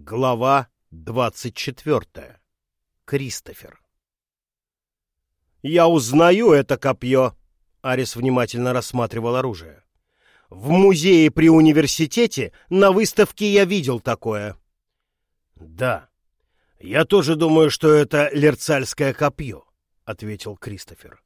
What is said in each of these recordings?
Глава двадцать четвертая. Кристофер. «Я узнаю это копье!» Арис внимательно рассматривал оружие. «В музее при университете на выставке я видел такое». «Да, я тоже думаю, что это лерцальское копье», — ответил Кристофер.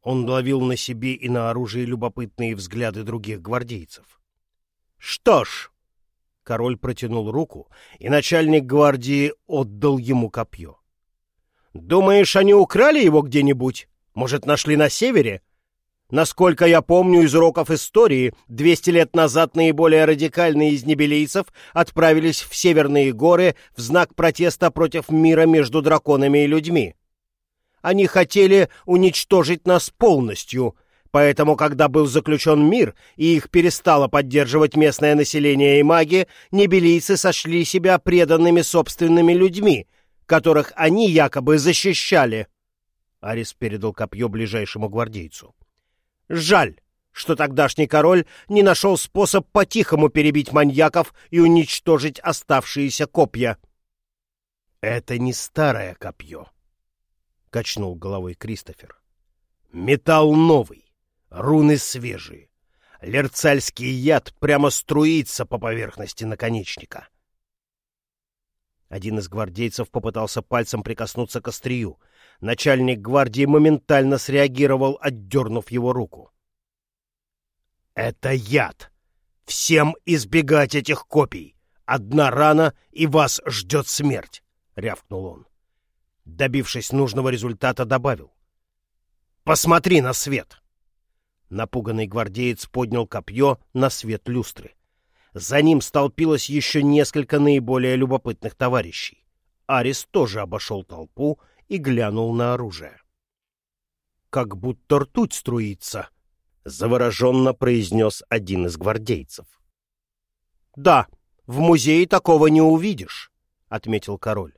Он ловил на себе и на оружии любопытные взгляды других гвардейцев. «Что ж», Король протянул руку, и начальник гвардии отдал ему копье. «Думаешь, они украли его где-нибудь? Может, нашли на севере? Насколько я помню из уроков истории, 200 лет назад наиболее радикальные из небелийцев отправились в Северные горы в знак протеста против мира между драконами и людьми. Они хотели уничтожить нас полностью, Поэтому, когда был заключен мир, и их перестало поддерживать местное население и маги, небелийцы сошли себя преданными собственными людьми, которых они якобы защищали. Арис передал копье ближайшему гвардейцу. Жаль, что тогдашний король не нашел способ по-тихому перебить маньяков и уничтожить оставшиеся копья. — Это не старое копье, — качнул головой Кристофер. — Металл новый руны свежие. Лерцальский яд прямо струится по поверхности наконечника. Один из гвардейцев попытался пальцем прикоснуться к острию. Начальник гвардии моментально среагировал, отдернув его руку. «Это яд! Всем избегать этих копий! Одна рана, и вас ждет смерть!» — рявкнул он. Добившись нужного результата, добавил. «Посмотри на свет!» Напуганный гвардеец поднял копье на свет люстры. За ним столпилось еще несколько наиболее любопытных товарищей. Арис тоже обошел толпу и глянул на оружие. «Как будто ртуть струится», — завороженно произнес один из гвардейцев. «Да, в музее такого не увидишь», — отметил король.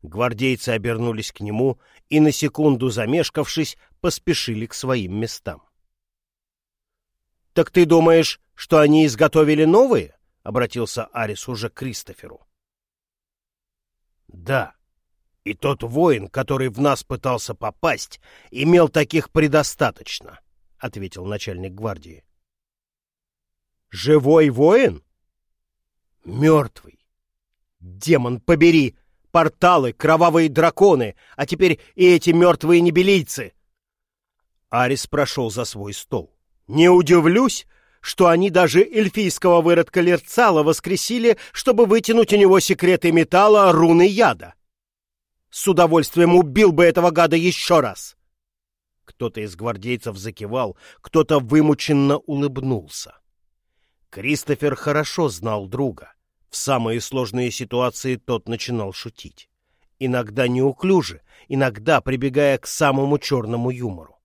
Гвардейцы обернулись к нему и, на секунду замешкавшись, поспешили к своим местам. «Так ты думаешь, что они изготовили новые?» — обратился Арис уже к Кристоферу. «Да. И тот воин, который в нас пытался попасть, имел таких предостаточно», — ответил начальник гвардии. «Живой воин?» «Мертвый. Демон, побери! Порталы, кровавые драконы, а теперь и эти мертвые небелийцы!» Арис прошел за свой стол. Не удивлюсь, что они даже эльфийского выродка Лерцала воскресили, чтобы вытянуть у него секреты металла руны яда. С удовольствием убил бы этого гада еще раз. Кто-то из гвардейцев закивал, кто-то вымученно улыбнулся. Кристофер хорошо знал друга. В самые сложные ситуации тот начинал шутить. Иногда неуклюже, иногда прибегая к самому черному юмору.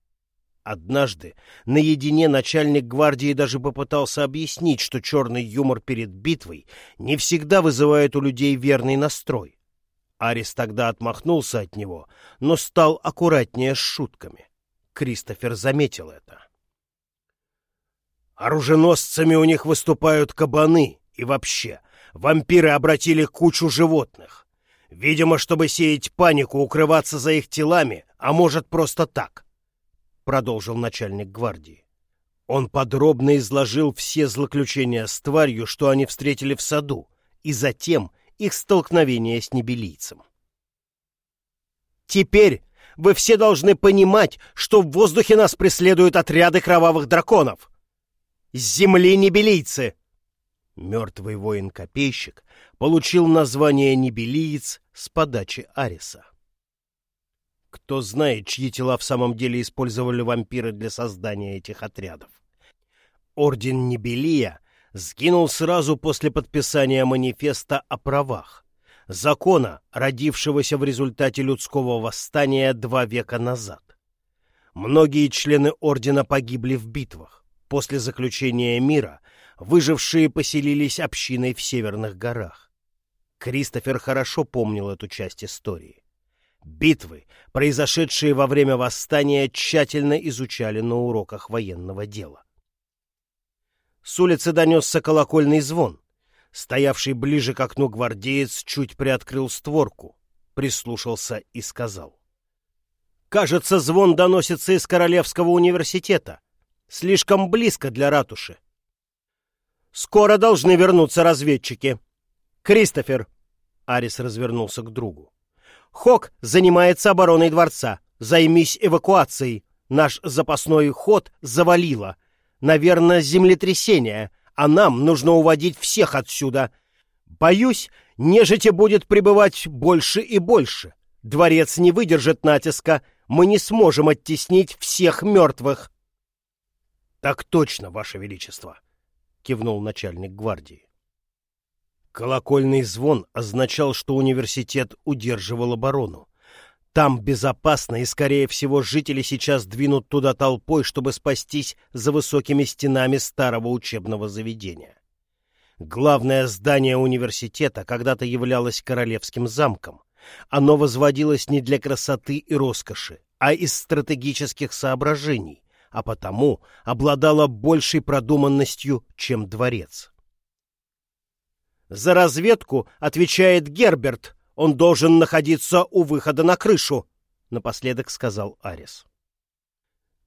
Однажды наедине начальник гвардии даже попытался объяснить, что черный юмор перед битвой не всегда вызывает у людей верный настрой. Арис тогда отмахнулся от него, но стал аккуратнее с шутками. Кристофер заметил это. Оруженосцами у них выступают кабаны, и вообще, вампиры обратили кучу животных. Видимо, чтобы сеять панику, укрываться за их телами, а может просто так продолжил начальник гвардии. Он подробно изложил все злоключения с тварью, что они встретили в саду, и затем их столкновение с небелийцем. «Теперь вы все должны понимать, что в воздухе нас преследуют отряды кровавых драконов. Земли небелийцы!» Мертвый воин-копейщик получил название небелиец с подачи Ариса. Кто знает, чьи тела в самом деле использовали вампиры для создания этих отрядов. Орден Небелия сгинул сразу после подписания манифеста о правах, закона, родившегося в результате людского восстания два века назад. Многие члены ордена погибли в битвах. После заключения мира выжившие поселились общиной в северных горах. Кристофер хорошо помнил эту часть истории. Битвы, произошедшие во время восстания, тщательно изучали на уроках военного дела. С улицы донесся колокольный звон. Стоявший ближе к окну гвардеец чуть приоткрыл створку, прислушался и сказал. «Кажется, звон доносится из Королевского университета. Слишком близко для ратуши. Скоро должны вернуться разведчики. Кристофер!» Арис развернулся к другу. «Хок занимается обороной дворца. Займись эвакуацией. Наш запасной ход завалило. Наверное, землетрясение, а нам нужно уводить всех отсюда. Боюсь, нежити будет пребывать больше и больше. Дворец не выдержит натиска, мы не сможем оттеснить всех мертвых. — Так точно, Ваше Величество, — кивнул начальник гвардии. Колокольный звон означал, что университет удерживал оборону. Там безопасно, и, скорее всего, жители сейчас двинут туда толпой, чтобы спастись за высокими стенами старого учебного заведения. Главное здание университета когда-то являлось королевским замком. Оно возводилось не для красоты и роскоши, а из стратегических соображений, а потому обладало большей продуманностью, чем дворец. «За разведку отвечает Герберт», он должен находиться у выхода на крышу, — напоследок сказал Арис.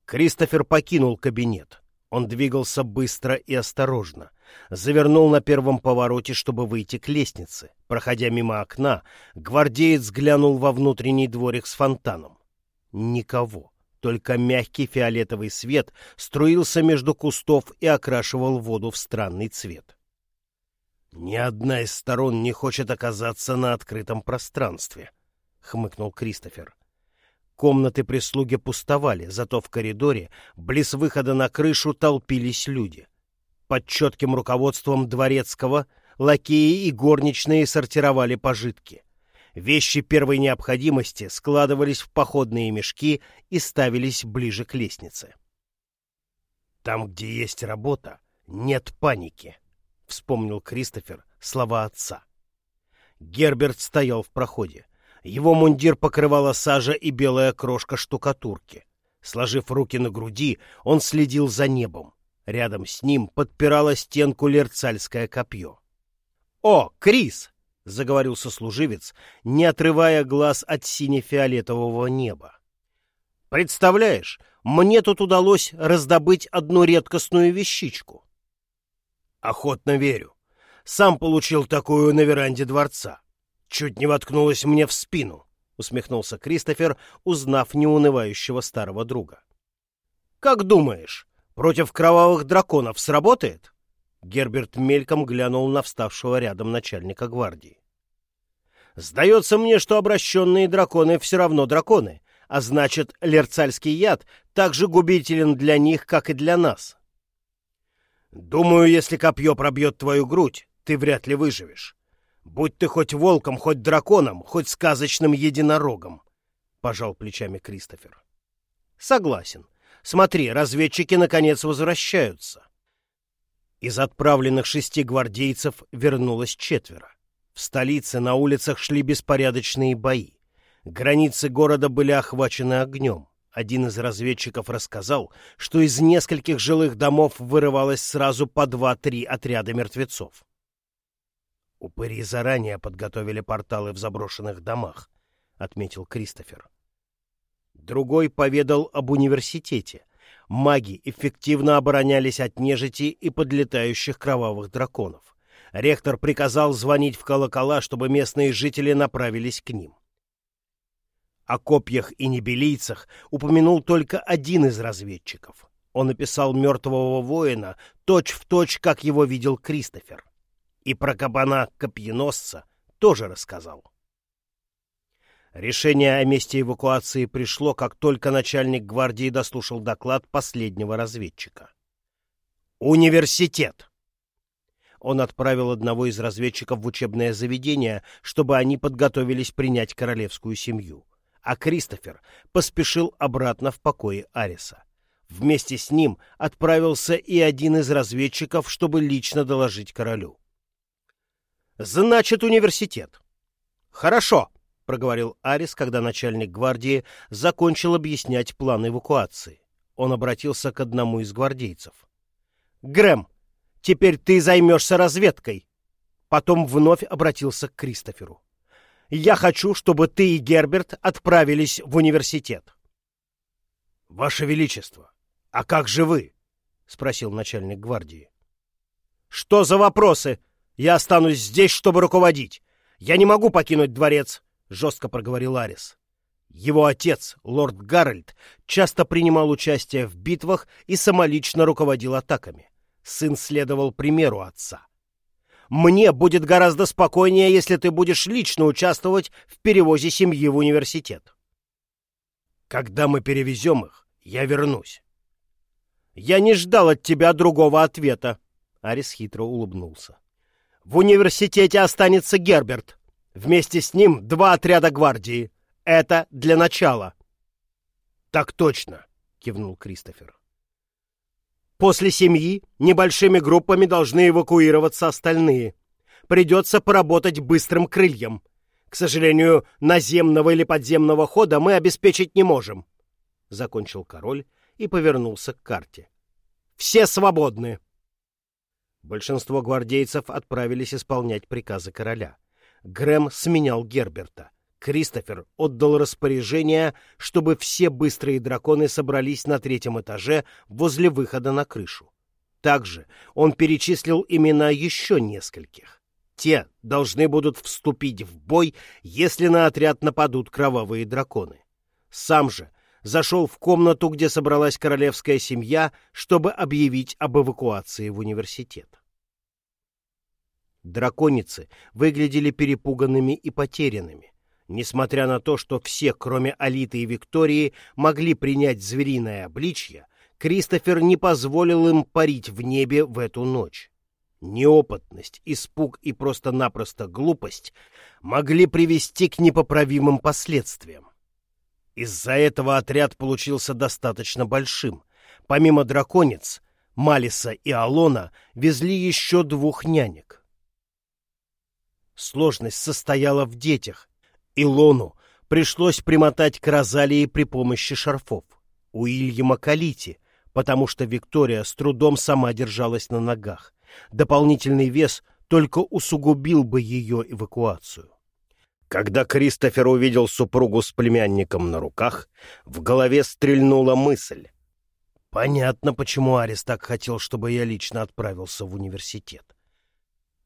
Кристофер покинул кабинет. Он двигался быстро и осторожно. Завернул на первом повороте, чтобы выйти к лестнице. Проходя мимо окна, гвардеец глянул во внутренний дворик с фонтаном. Никого. Только мягкий фиолетовый свет струился между кустов и окрашивал воду в странный цвет. «Ни одна из сторон не хочет оказаться на открытом пространстве», — хмыкнул Кристофер. Комнаты прислуги пустовали, зато в коридоре, близ выхода на крышу, толпились люди. Под четким руководством дворецкого лакеи и горничные сортировали пожитки. Вещи первой необходимости складывались в походные мешки и ставились ближе к лестнице. «Там, где есть работа, нет паники», вспомнил Кристофер слова отца. Герберт стоял в проходе. Его мундир покрывала сажа и белая крошка штукатурки. Сложив руки на груди, он следил за небом. Рядом с ним подпирало стенку лерцальское копье. «О, Крис!» — заговорил сослуживец, не отрывая глаз от сине-фиолетового неба. «Представляешь, мне тут удалось раздобыть одну редкостную вещичку. Охотно верю. Сам получил такую на веранде дворца. Чуть не воткнулась мне в спину, усмехнулся Кристофер, узнав неунывающего старого друга. Как думаешь, против кровавых драконов сработает? Герберт мельком глянул на вставшего рядом начальника гвардии. Сдается мне, что обращенные драконы все равно драконы, а значит, лерцальский яд так же губителен для них, как и для нас. Думаю, если копье пробьет твою грудь, ты вряд ли выживешь. Будь ты хоть волком, хоть драконом, хоть сказочным единорогом, — пожал плечами Кристофер. Согласен. Смотри, разведчики наконец возвращаются. Из отправленных шести гвардейцев вернулось четверо. В столице на улицах шли беспорядочные бои. Границы города были охвачены огнем. Один из разведчиков рассказал, что из нескольких жилых домов вырывалось сразу по два-три отряда мертвецов. «Упыри заранее подготовили порталы в заброшенных домах», — отметил Кристофер. Другой поведал об университете. Маги эффективно оборонялись от нежити и подлетающих кровавых драконов. Ректор приказал звонить в колокола, чтобы местные жители направились к ним. О копьях и небелийцах упомянул только один из разведчиков. Он описал мертвого воина точь-в-точь, точь, как его видел Кристофер. И про кабана-копьеносца тоже рассказал. Решение о месте эвакуации пришло, как только начальник гвардии дослушал доклад последнего разведчика. «Университет!» Он отправил одного из разведчиков в учебное заведение, чтобы они подготовились принять королевскую семью а Кристофер поспешил обратно в покое Ариса. Вместе с ним отправился и один из разведчиков, чтобы лично доложить королю. «Значит, университет». «Хорошо», — проговорил Арис, когда начальник гвардии закончил объяснять план эвакуации. Он обратился к одному из гвардейцев. «Грэм, теперь ты займешься разведкой». Потом вновь обратился к Кристоферу. «Я хочу, чтобы ты и Герберт отправились в университет». «Ваше Величество, а как же вы?» — спросил начальник гвардии. «Что за вопросы? Я останусь здесь, чтобы руководить. Я не могу покинуть дворец», — жестко проговорил Арис. Его отец, лорд Гарольд, часто принимал участие в битвах и самолично руководил атаками. Сын следовал примеру отца. «Мне будет гораздо спокойнее, если ты будешь лично участвовать в перевозе семьи в университет». «Когда мы перевезем их, я вернусь». «Я не ждал от тебя другого ответа», — Арис хитро улыбнулся. «В университете останется Герберт. Вместе с ним два отряда гвардии. Это для начала. Так точно, кивнул Кристофер. После семьи небольшими группами должны эвакуироваться остальные. Придется поработать быстрым крыльем. К сожалению, наземного или подземного хода мы обеспечить не можем. Закончил король и повернулся к карте. Все свободны. Большинство гвардейцев отправились исполнять приказы короля. Грэм сменял Герберта. Кристофер отдал распоряжение, чтобы все быстрые драконы собрались на третьем этаже возле выхода на крышу. Также он перечислил имена еще нескольких. Те должны будут вступить в бой, если на отряд нападут кровавые драконы. Сам же зашел в комнату, где собралась королевская семья, чтобы объявить об эвакуации в университет. Драконицы выглядели перепуганными и потерянными. Несмотря на то, что все, кроме Алиты и Виктории, могли принять звериное обличье, Кристофер не позволил им парить в небе в эту ночь. Неопытность, испуг и просто-напросто глупость могли привести к непоправимым последствиям. Из-за этого отряд получился достаточно большим. Помимо драконец, Малиса и Алона везли еще двух нянек. Сложность состояла в детях, Илону пришлось примотать к Розалии при помощи шарфов. У Ильяма Калити, потому что Виктория с трудом сама держалась на ногах. Дополнительный вес только усугубил бы ее эвакуацию. Когда Кристофер увидел супругу с племянником на руках, в голове стрельнула мысль. Понятно, почему Арис так хотел, чтобы я лично отправился в университет.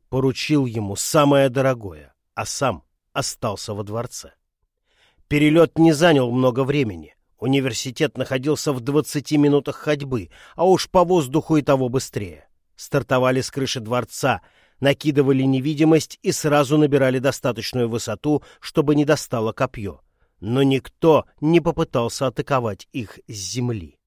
Поручил ему самое дорогое, а сам остался во дворце. Перелет не занял много времени. Университет находился в 20 минутах ходьбы, а уж по воздуху и того быстрее. Стартовали с крыши дворца, накидывали невидимость и сразу набирали достаточную высоту, чтобы не достало копье. Но никто не попытался атаковать их с земли.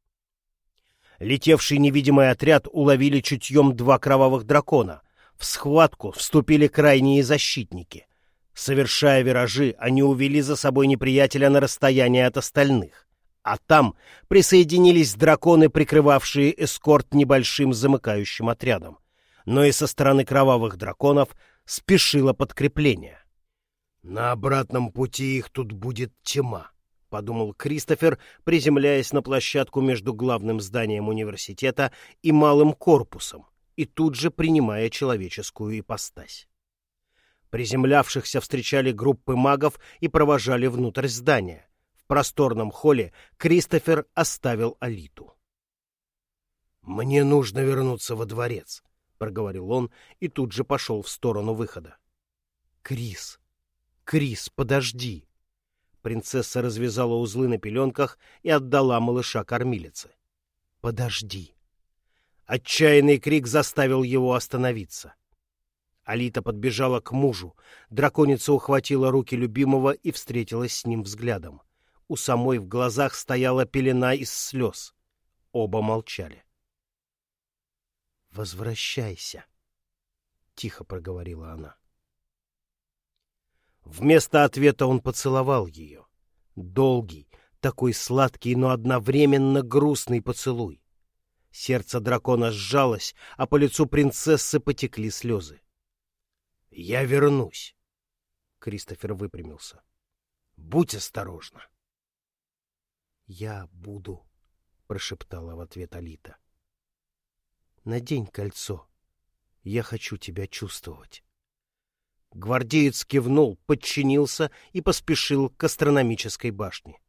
Летевший невидимый отряд уловили чутьем два кровавых дракона. В схватку вступили крайние защитники — Совершая виражи, они увели за собой неприятеля на расстояние от остальных. А там присоединились драконы, прикрывавшие эскорт небольшим замыкающим отрядом. Но и со стороны кровавых драконов спешило подкрепление. «На обратном пути их тут будет тьма», — подумал Кристофер, приземляясь на площадку между главным зданием университета и малым корпусом, и тут же принимая человеческую ипостась. Приземлявшихся встречали группы магов и провожали внутрь здания. В просторном холле Кристофер оставил Алиту. «Мне нужно вернуться во дворец», — проговорил он и тут же пошел в сторону выхода. «Крис! Крис, подожди!» Принцесса развязала узлы на пеленках и отдала малыша кормилице. «Подожди!» Отчаянный крик заставил его остановиться. Алита подбежала к мужу. Драконица ухватила руки любимого и встретилась с ним взглядом. У самой в глазах стояла пелена из слез. Оба молчали. «Возвращайся», — тихо проговорила она. Вместо ответа он поцеловал ее. Долгий, такой сладкий, но одновременно грустный поцелуй. Сердце дракона сжалось, а по лицу принцессы потекли слезы. Я вернусь. Кристофер выпрямился. Будь осторожна. Я буду, прошептала в ответ Алита. Надень кольцо. Я хочу тебя чувствовать. Гвардеец кивнул, подчинился и поспешил к астрономической башне.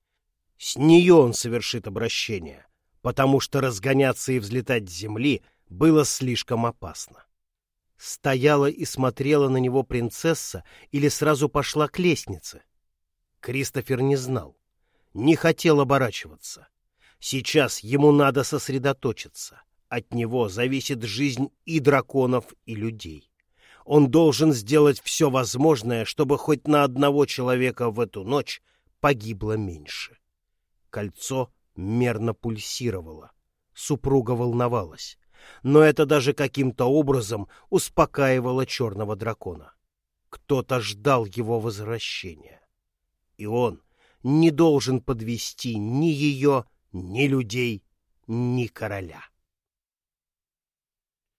С нее он совершит обращение, потому что разгоняться и взлетать с земли было слишком опасно. Стояла и смотрела на него принцесса или сразу пошла к лестнице. Кристофер не знал, не хотел оборачиваться. Сейчас ему надо сосредоточиться. От него зависит жизнь и драконов, и людей. Он должен сделать все возможное, чтобы хоть на одного человека в эту ночь погибло меньше. Кольцо мерно пульсировало. Супруга волновалась. Но это даже каким-то образом успокаивало черного дракона. Кто-то ждал его возвращения. И он не должен подвести ни ее, ни людей, ни короля.